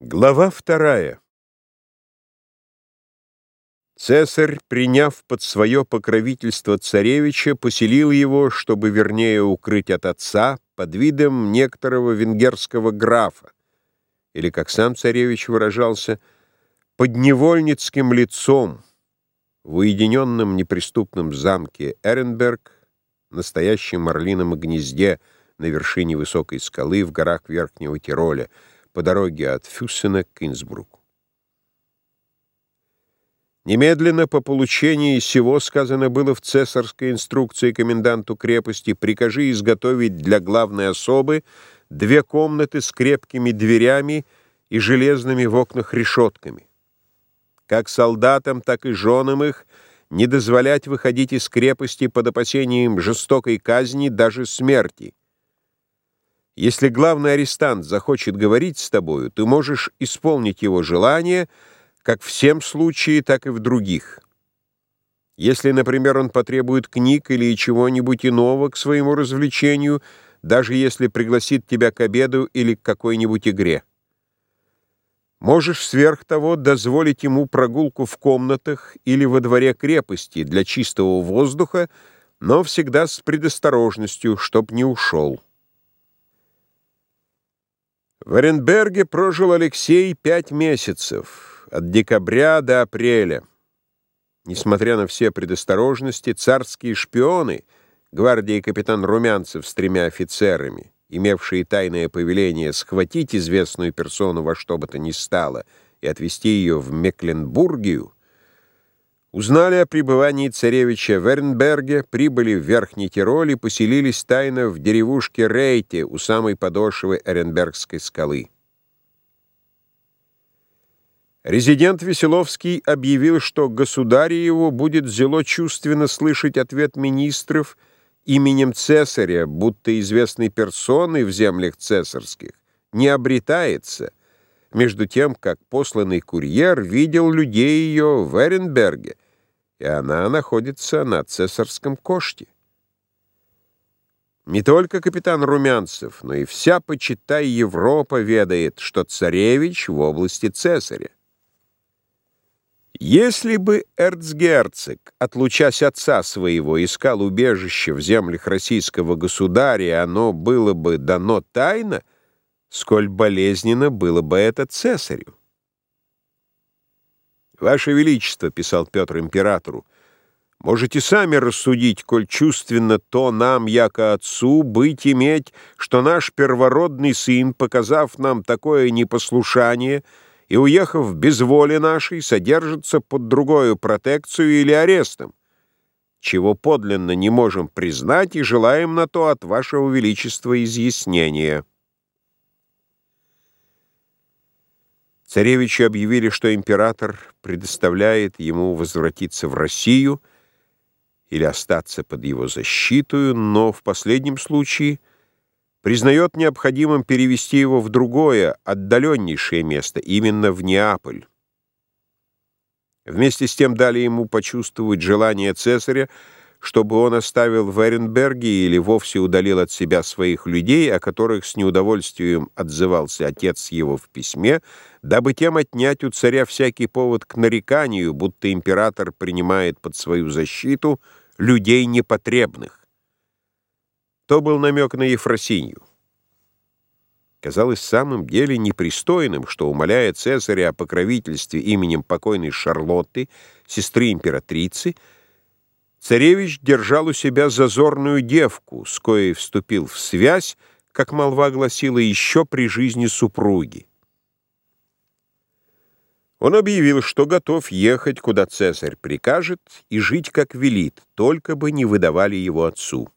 Глава вторая. Цесарь, приняв под свое покровительство царевича, поселил его, чтобы вернее укрыть от отца, под видом некоторого венгерского графа, или, как сам царевич выражался, под невольницким лицом в уединенном неприступном замке Эренберг, настоящем орлином гнезде на вершине высокой скалы в горах Верхнего Тироля — по дороге от Фюссена к Инсбруку. Немедленно по получении сего сказано было в цесарской инструкции коменданту крепости «Прикажи изготовить для главной особы две комнаты с крепкими дверями и железными в окнах решетками. Как солдатам, так и женам их не дозволять выходить из крепости под опасением жестокой казни, даже смерти, если главный арестант захочет говорить с тобою, ты можешь исполнить его желание как в всем случае, так и в других. Если, например, он потребует книг или чего-нибудь иного к своему развлечению, даже если пригласит тебя к обеду или к какой-нибудь игре. Можешь сверх того дозволить ему прогулку в комнатах или во дворе крепости для чистого воздуха, но всегда с предосторожностью, чтоб не ушел. В Оренберге прожил Алексей пять месяцев, от декабря до апреля. Несмотря на все предосторожности, царские шпионы, гвардии капитан Румянцев с тремя офицерами, имевшие тайное повеление схватить известную персону во что бы то ни стало и отвезти ее в Мекленбургию, Узнали о пребывании царевича в Эрнберге, прибыли в Верхний Тироль и поселились тайно в деревушке Рейте у самой подошвы Эренбергской скалы. Резидент Веселовский объявил, что государе его будет зело чувственно слышать ответ министров именем цесаря, будто известной персоны в землях цесарских, не обретается, между тем, как посланный курьер видел людей ее в Эренберге, и она находится на цесарском коште. Не только капитан Румянцев, но и вся, почитай, Европа ведает, что царевич в области цесаря. Если бы эрцгерцог, отлучась отца своего, искал убежище в землях российского государя, оно было бы дано тайно, сколь болезненно было бы это цесарю. «Ваше Величество», — писал Петр императору, — «можете сами рассудить, коль чувственно то нам, яко отцу, быть иметь, что наш первородный сын, показав нам такое непослушание и уехав без воли нашей, содержится под другую протекцию или арестом, чего подлинно не можем признать и желаем на то от Вашего Величества изъяснения». Царевичи объявили, что император предоставляет ему возвратиться в Россию или остаться под его защиту, но в последнем случае признает необходимым перевести его в другое, отдаленнейшее место, именно в Неаполь. Вместе с тем дали ему почувствовать желание цесаря, чтобы он оставил в Эренберге или вовсе удалил от себя своих людей, о которых с неудовольствием отзывался отец его в письме, дабы тем отнять у царя всякий повод к нареканию, будто император принимает под свою защиту людей непотребных. То был намек на Ефросинью. Казалось самым деле непристойным, что, умоляя цесаря о покровительстве именем покойной Шарлотты, сестры императрицы, Царевич держал у себя зазорную девку, с коей вступил в связь, как молва гласила, еще при жизни супруги. Он объявил, что готов ехать, куда цесарь прикажет, и жить, как велит, только бы не выдавали его отцу.